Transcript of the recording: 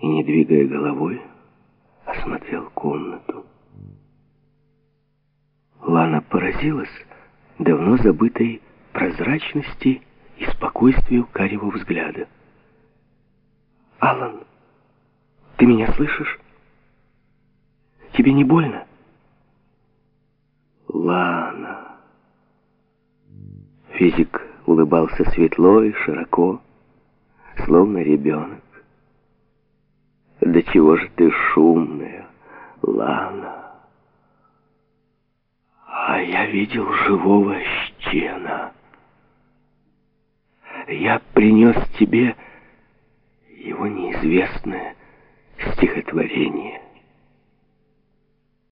и, не двигая головой, осмотрел комнату. Лана поразилась давно забытой прозрачности и спокойствию карего взгляда. «Алан, ты меня слышишь? Тебе не больно?» «Лана...» Физик улыбался светло и широко, словно ребенок. «Да чего же ты шумная, Лана?» «А я видел живого щена. Я принес тебе его неизвестное стихотворение».